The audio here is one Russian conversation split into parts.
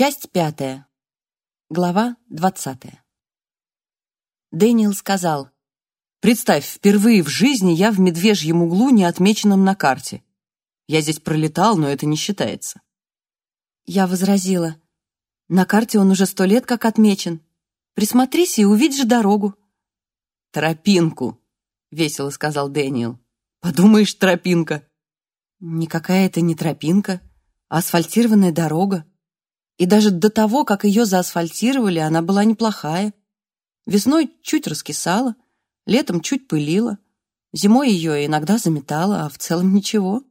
Часть пятая. Глава двадцатая. Дэниел сказал, «Представь, впервые в жизни я в медвежьем углу, не отмеченном на карте. Я здесь пролетал, но это не считается». Я возразила, «На карте он уже сто лет как отмечен. Присмотрись и увидишь дорогу». «Тропинку», — весело сказал Дэниел. «Подумаешь, тропинка». Никакая это не тропинка, а асфальтированная дорога. И даже до того, как ее заасфальтировали, она была неплохая. Весной чуть раскисала, летом чуть пылила, зимой ее иногда заметала, а в целом ничего.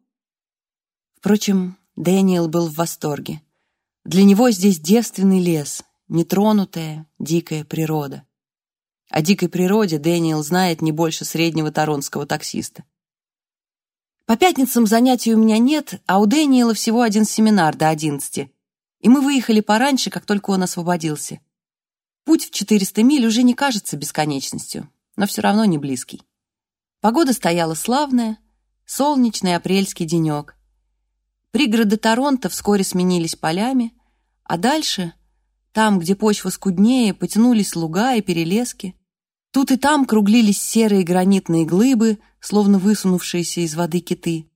Впрочем, Дэниел был в восторге. Для него здесь девственный лес, нетронутая, дикая природа. О дикой природе Дэниел знает не больше среднего торонского таксиста. По пятницам занятий у меня нет, а у Дэниела всего один семинар до одиннадцати, и мы выехали пораньше, как только он освободился. Путь в 400 миль уже не кажется бесконечностью, но все равно не близкий. Погода стояла славная, солнечный апрельский денек. Пригороды Торонто вскоре сменились полями, а дальше, там, где почва скуднее, потянулись луга и перелески. Тут и там круглились серые гранитные глыбы, словно высунувшиеся из воды киты.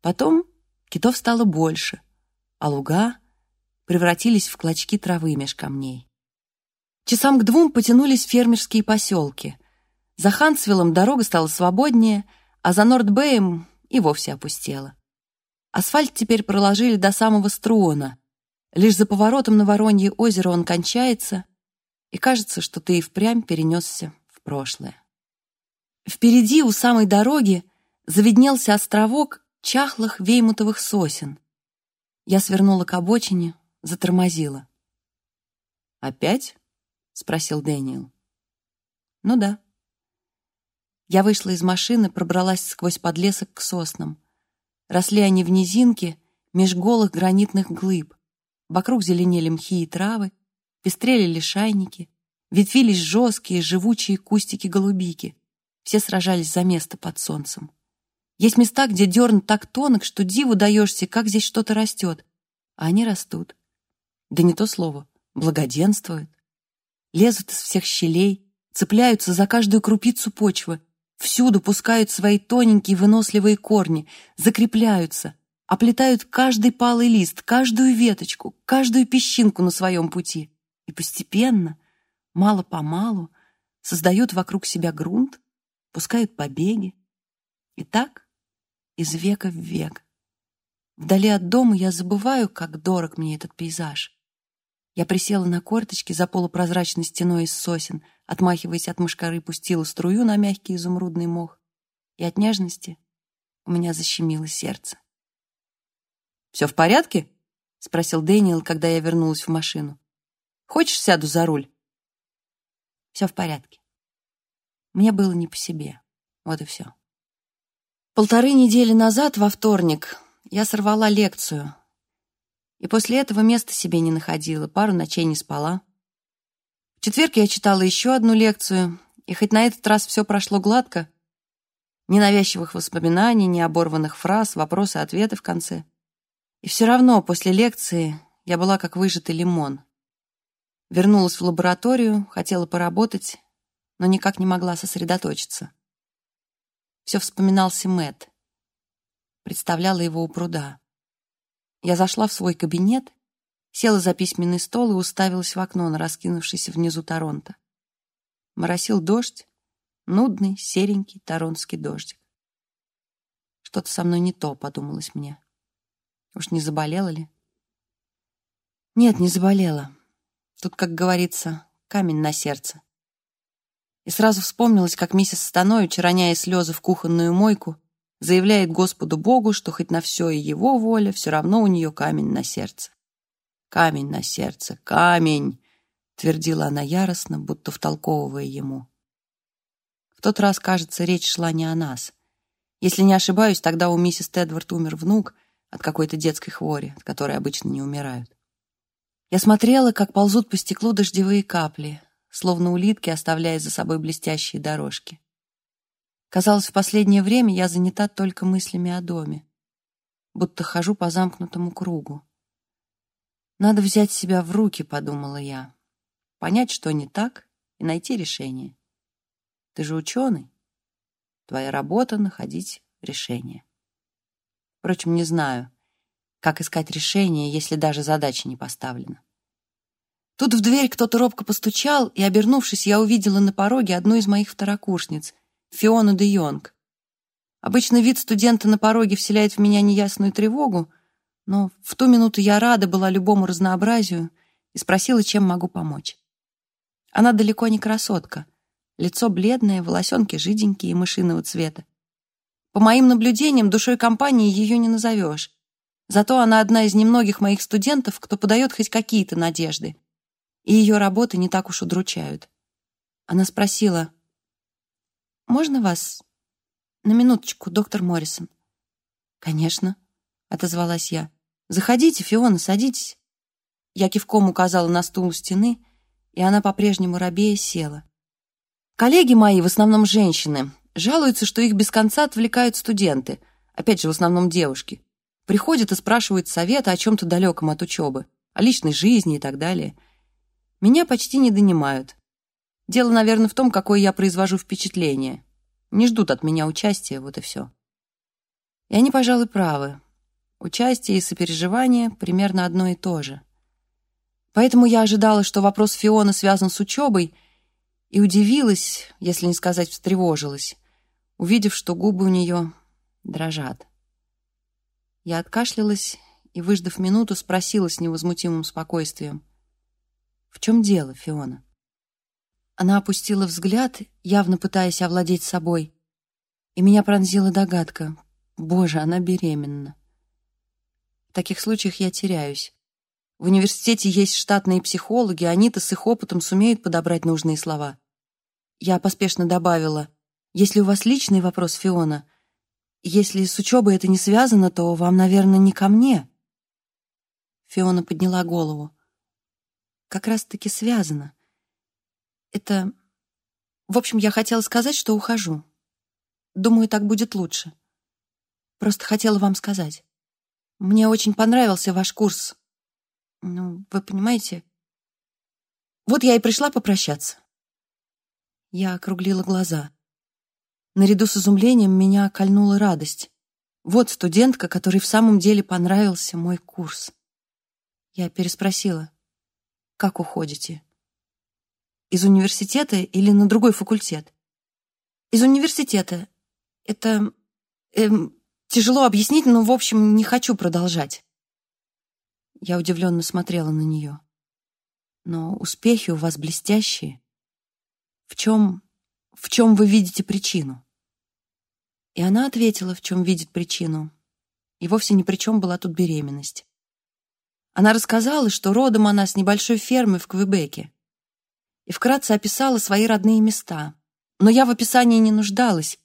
Потом китов стало больше, а луга превратились в клочки травы меж камней. Часам к двум потянулись фермерские поселки. За Хансвиллом дорога стала свободнее, а за Нордбэем и вовсе опустела. Асфальт теперь проложили до самого Струона. Лишь за поворотом на Воронье озеро он кончается, и кажется, что ты и впрямь перенесся в прошлое. Впереди, у самой дороги, завиднелся островок чахлых веймутовых сосен. Я свернула к обочине, затормозила. «Опять?» — спросил Дэниел. «Ну да». Я вышла из машины, пробралась сквозь подлесок к соснам. Росли они в низинке, меж голых гранитных глыб. Вокруг зеленели мхи и травы, пестрели лишайники, ветвились жесткие, живучие кустики голубики. Все сражались за место под солнцем. Есть места, где дерн так тонок, что диву даешься, как здесь что-то растет. А они растут. Да не то слово. Благоденствуют. Лезут из всех щелей, цепляются за каждую крупицу почвы, всюду пускают свои тоненькие выносливые корни, закрепляются, оплетают каждый палый лист, каждую веточку, каждую песчинку на своем пути. И постепенно, мало-помалу, создают вокруг себя грунт, пускают побеги. И так из века в век. Вдали от дома я забываю, как дорог мне этот пейзаж. Я присела на корточки за полупрозрачной стеной из сосен, отмахиваясь от мышкары, пустила струю на мягкий изумрудный мох. И от нежности у меня защемило сердце. «Все в порядке?» — спросил Дэниел, когда я вернулась в машину. «Хочешь, сяду за руль?» «Все в порядке». Мне было не по себе. Вот и все. Полторы недели назад, во вторник, я сорвала лекцию. И после этого места себе не находила, пару ночей не спала. В четверг я читала еще одну лекцию, и хоть на этот раз все прошло гладко, ни навязчивых воспоминаний, ни оборванных фраз, вопросы-ответы в конце. И все равно после лекции я была как выжатый лимон. Вернулась в лабораторию, хотела поработать, но никак не могла сосредоточиться. Все вспоминался Мэт. Представляла его у пруда. Я зашла в свой кабинет, села за письменный стол и уставилась в окно на раскинувшийся внизу Торонто. Моросил дождь, нудный, серенький торонский дождик. Что-то со мной не то, подумалось мне. Уж не заболела ли? Нет, не заболела. Тут, как говорится, камень на сердце. И сразу вспомнилось, как миссис Станович, роняя слезы в кухонную мойку, заявляет Господу Богу, что хоть на все и его воля, все равно у нее камень на сердце. «Камень на сердце, камень!» — твердила она яростно, будто втолковывая ему. В тот раз, кажется, речь шла не о нас. Если не ошибаюсь, тогда у миссис Тедвард умер внук от какой-то детской хвори, от которой обычно не умирают. Я смотрела, как ползут по стеклу дождевые капли, словно улитки, оставляя за собой блестящие дорожки. Казалось, в последнее время я занята только мыслями о доме, будто хожу по замкнутому кругу. Надо взять себя в руки, подумала я. Понять, что не так, и найти решение. Ты же ученый. Твоя работа — находить решение. Впрочем, не знаю, как искать решение, если даже задача не поставлена. Тут в дверь кто-то робко постучал, и, обернувшись, я увидела на пороге одну из моих второкурсниц, Фиону де Йонг. Обычно вид студента на пороге вселяет в меня неясную тревогу, но в ту минуту я рада была любому разнообразию и спросила, чем могу помочь. Она далеко не красотка. Лицо бледное, волосенки жиденькие, мышиного цвета. По моим наблюдениям, душой компании ее не назовешь. Зато она одна из немногих моих студентов, кто подает хоть какие-то надежды. И ее работы не так уж удручают. Она спросила, «Можно вас на минуточку, доктор Моррисон?» «Конечно», отозвалась я. «Заходите, Фиона, садитесь». Я кивком указала на стул у стены, и она по-прежнему рабея села. Коллеги мои, в основном женщины, жалуются, что их без конца отвлекают студенты, опять же, в основном девушки. Приходят и спрашивают совета о чем-то далеком от учебы, о личной жизни и так далее. Меня почти не донимают. Дело, наверное, в том, какое я произвожу впечатление. Не ждут от меня участия, вот и все. И они, пожалуй, правы. Участие и сопереживание примерно одно и то же. Поэтому я ожидала, что вопрос Фиона связан с учебой, и удивилась, если не сказать встревожилась, увидев, что губы у нее дрожат. Я откашлялась и, выждав минуту, спросила с невозмутимым спокойствием. «В чем дело, Фиона?» Она опустила взгляд, явно пытаясь овладеть собой, и меня пронзила догадка. Боже, она беременна. В таких случаях я теряюсь. В университете есть штатные психологи, они-то с их опытом сумеют подобрать нужные слова. Я поспешно добавила, если у вас личный вопрос, Фиона, если с учебой это не связано, то вам, наверное, не ко мне. Фиона подняла голову. Как раз-таки связано. Это... В общем, я хотела сказать, что ухожу. Думаю, так будет лучше. Просто хотела вам сказать. Мне очень понравился ваш курс. Ну, вы понимаете? Вот я и пришла попрощаться. Я округлила глаза. Наряду с изумлением меня кольнула радость. Вот студентка, которой в самом деле понравился мой курс. Я переспросила. Как уходите? Из университета или на другой факультет? Из университета. Это... Эм, Тяжело объяснить, но, в общем, не хочу продолжать. Я удивленно смотрела на нее. Но успехи у вас блестящие. В чем... в чем вы видите причину? И она ответила, в чем видит причину. И вовсе ни при чем была тут беременность. Она рассказала, что родом она с небольшой фермы в Квебеке. И вкратце описала свои родные места. Но я в описании не нуждалась,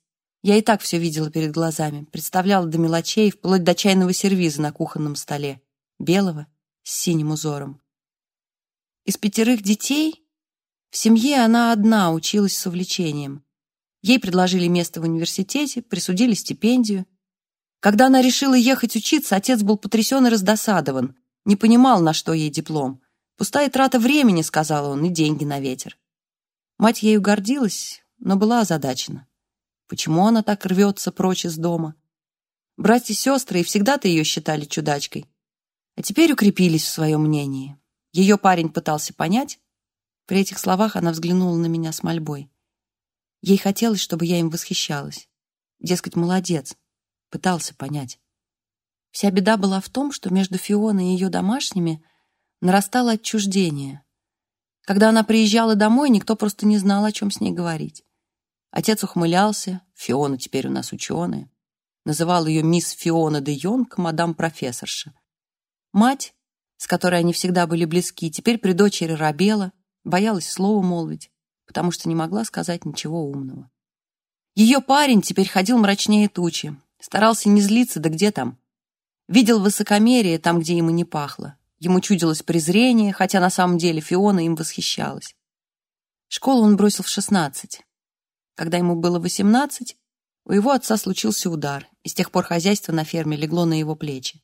я и так все видела перед глазами, представляла до мелочей, вплоть до чайного сервиза на кухонном столе, белого, с синим узором. Из пятерых детей в семье она одна училась с увлечением. Ей предложили место в университете, присудили стипендию. Когда она решила ехать учиться, отец был потрясен и раздосадован, не понимал, на что ей диплом. «Пустая трата времени», — сказал он, — «и деньги на ветер». Мать ею гордилась, но была озадачена. Почему она так рвется прочь из дома? Братья и сестры и всегда-то ее считали чудачкой. А теперь укрепились в своем мнении. Ее парень пытался понять. При этих словах она взглянула на меня с мольбой. Ей хотелось, чтобы я им восхищалась. Дескать, молодец. Пытался понять. Вся беда была в том, что между Фионой и ее домашними нарастало отчуждение. Когда она приезжала домой, никто просто не знал, о чем с ней говорить. Отец ухмылялся, Фиона теперь у нас ученая. Называл ее мисс Фиона де Йонг, мадам-профессорша. Мать, с которой они всегда были близки, теперь при дочери робела, боялась слова молвить, потому что не могла сказать ничего умного. Ее парень теперь ходил мрачнее тучи, старался не злиться, да где там. Видел высокомерие там, где ему не пахло. Ему чудилось презрение, хотя на самом деле Фиона им восхищалась. Школу он бросил в шестнадцать. Когда ему было 18, у его отца случился удар, и с тех пор хозяйство на ферме легло на его плечи.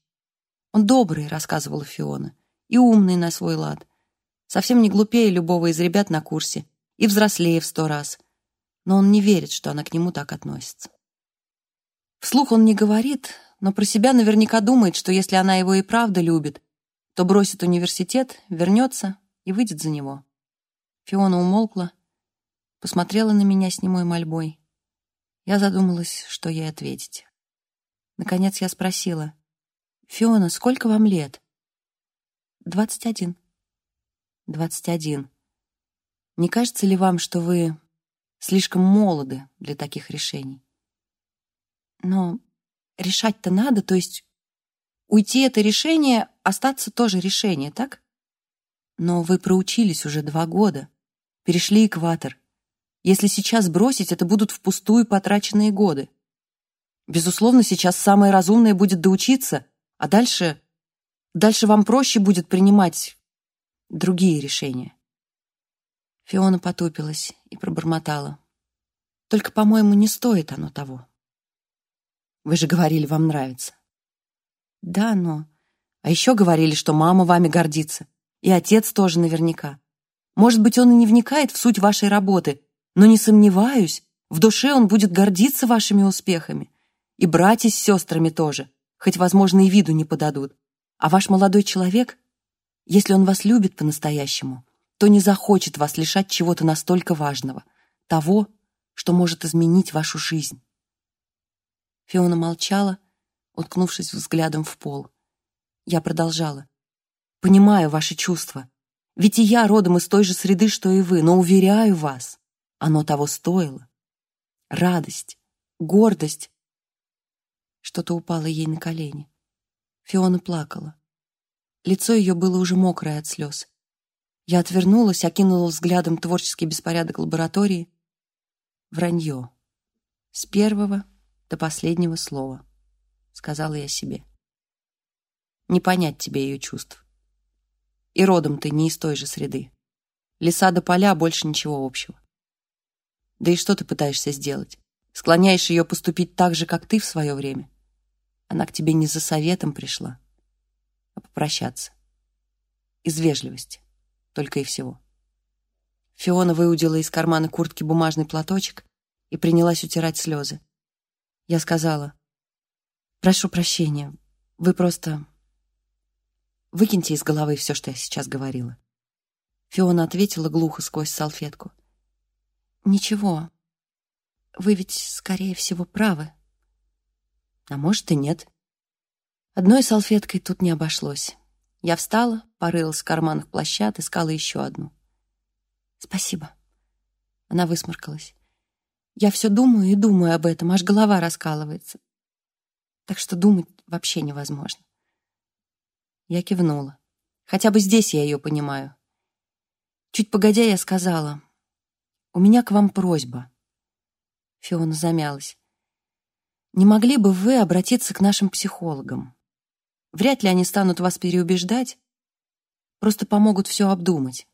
«Он добрый», — рассказывала Фиона, — и умный на свой лад. Совсем не глупее любого из ребят на курсе и взрослее в сто раз. Но он не верит, что она к нему так относится. Вслух он не говорит, но про себя наверняка думает, что если она его и правда любит, то бросит университет, вернется и выйдет за него. Фиона умолкла, посмотрела на меня с немой мольбой. Я задумалась, что ей ответить. Наконец я спросила, «Фиона, сколько вам лет?» «Двадцать один». «Двадцать один. Не кажется ли вам, что вы слишком молоды для таких решений?» «Но решать-то надо, то есть уйти — это решение, остаться тоже решение, так?» «Но вы проучились уже два года, перешли экватор. Если сейчас бросить, это будут впустую потраченные годы. Безусловно, сейчас самое разумное будет доучиться, а дальше... Дальше вам проще будет принимать другие решения. Фиона потупилась и пробормотала. Только, по-моему, не стоит оно того. Вы же говорили, вам нравится. Да, но... А еще говорили, что мама вами гордится. И отец тоже наверняка. Может быть, он и не вникает в суть вашей работы, но не сомневаюсь, в душе он будет гордиться вашими успехами. И братья с сестрами тоже, хоть, возможно, и виду не подадут. А ваш молодой человек, если он вас любит по-настоящему, то не захочет вас лишать чего-то настолько важного, того, что может изменить вашу жизнь. Фиона молчала, уткнувшись взглядом в пол. Я продолжала. «Понимаю ваши чувства. Ведь и я родом из той же среды, что и вы, но уверяю вас, оно того стоило. Радость, гордость. Что-то упало ей на колени. Фиона плакала. Лицо ее было уже мокрое от слез. Я отвернулась, окинула взглядом творческий беспорядок лаборатории. Вранье. С первого до последнего слова, сказала я себе. Не понять тебе ее чувств. И родом ты не из той же среды. Леса до поля больше ничего общего. Да и что ты пытаешься сделать? Склоняешь ее поступить так же, как ты в свое время? Она к тебе не за советом пришла, а попрощаться. Из вежливости. Только и всего. Фиона выудила из кармана куртки бумажный платочек и принялась утирать слезы. Я сказала, «Прошу прощения, вы просто... Выкиньте из головы все, что я сейчас говорила». Фиона ответила глухо сквозь салфетку. «Ничего. Вы ведь, скорее всего, правы. А может и нет. Одной салфеткой тут не обошлось. Я встала, порылась в карманах плаща, отыскала еще одну. «Спасибо». Она высморкалась. «Я все думаю и думаю об этом, аж голова раскалывается. Так что думать вообще невозможно». Я кивнула. Хотя бы здесь я ее понимаю. Чуть погодя я сказала, «У меня к вам просьба». Фиона замялась. «Не могли бы вы обратиться к нашим психологам? Вряд ли они станут вас переубеждать, просто помогут все обдумать,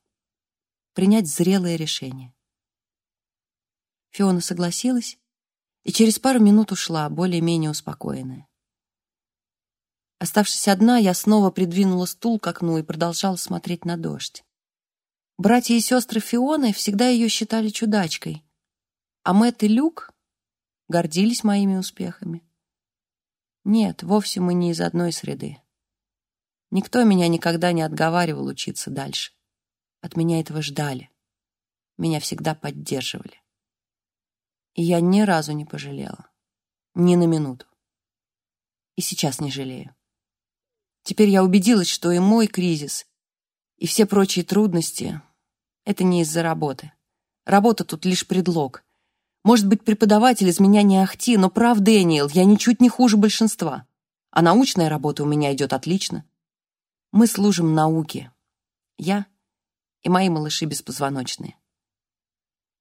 принять зрелое решение». Фиона согласилась и через пару минут ушла, более-менее успокоенная. Оставшись одна, я снова придвинула стул к окну и продолжала смотреть на дождь. Братья и сестры Фионы всегда ее считали чудачкой, а Мэтт и Люк гордились моими успехами. Нет, вовсе мы не из одной среды. Никто меня никогда не отговаривал учиться дальше. От меня этого ждали. Меня всегда поддерживали. И я ни разу не пожалела. Ни на минуту. И сейчас не жалею. Теперь я убедилась, что и мой кризис, и все прочие трудности это не из-за работы. Работа тут лишь предлог. Может быть, преподаватель из меня не ахти, но прав Дэниел, я ничуть не хуже большинства. А научная работа у меня идет отлично. Мы служим науке. Я и мои малыши беспозвоночные.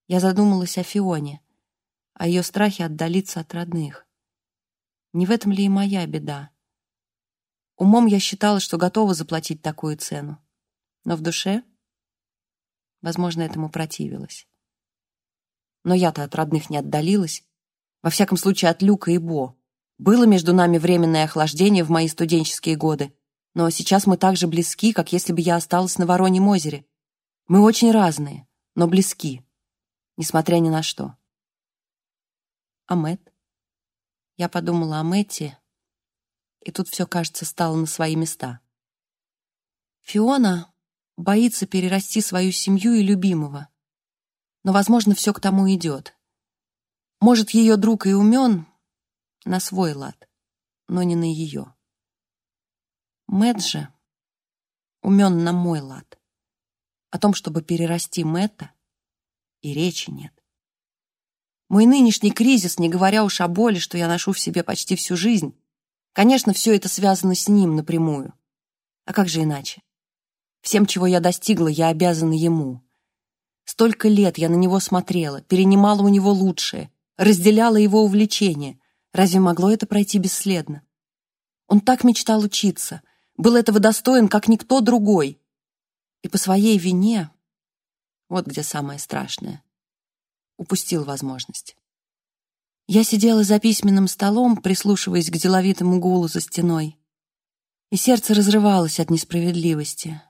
Я задумалась о Фионе, о ее страхе отдалиться от родных. Не в этом ли и моя беда? Умом я считала, что готова заплатить такую цену. Но в душе Возможно, этому противилась. Но я-то от родных не отдалилась. Во всяком случае, от Люка и Бо. Было между нами временное охлаждение в мои студенческие годы, Но сейчас мы так же близки, как если бы я осталась на Вороньем озере. Мы очень разные, но близки, несмотря ни на что. А Мэтт? Я подумала о Мэтте, и тут все, кажется, стало на свои места. Фиона боится перерасти свою семью и любимого. Но, возможно, все к тому идет. Может, ее друг и умен на свой лад, но не на ее. Мэтт же умен на мой лад. О том, чтобы перерасти Мэтта, и речи нет. Мой нынешний кризис, не говоря уж о боли, что я ношу в себе почти всю жизнь, конечно, все это связано с ним напрямую. А как же иначе? Всем, чего я достигла, я обязана ему. Столько лет я на него смотрела, перенимала у него лучшее, разделяла его увлечения. Разве могло это пройти бесследно? Он так мечтал учиться, был этого достоин, как никто другой. И по своей вине, вот где самое страшное, упустил возможность. Я сидела за письменным столом, прислушиваясь к деловитому гулу за стеной, и сердце разрывалось от несправедливости.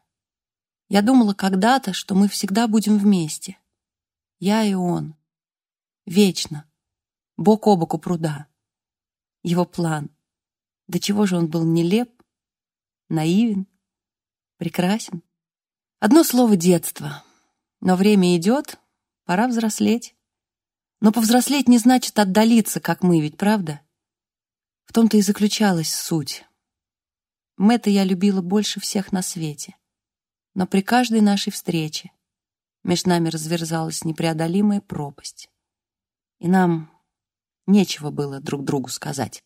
Я думала когда-то, что мы всегда будем вместе. Я и он. Вечно. Бок о бок у пруда. Его план. До чего же он был нелеп, наивен, прекрасен. Одно слово — детство. Но время идет, пора взрослеть. Но повзрослеть не значит отдалиться, как мы, ведь правда? В том-то и заключалась суть. Мэтта я любила больше всех на свете но при каждой нашей встрече между нами разверзалась непреодолимая пропасть, и нам нечего было друг другу сказать.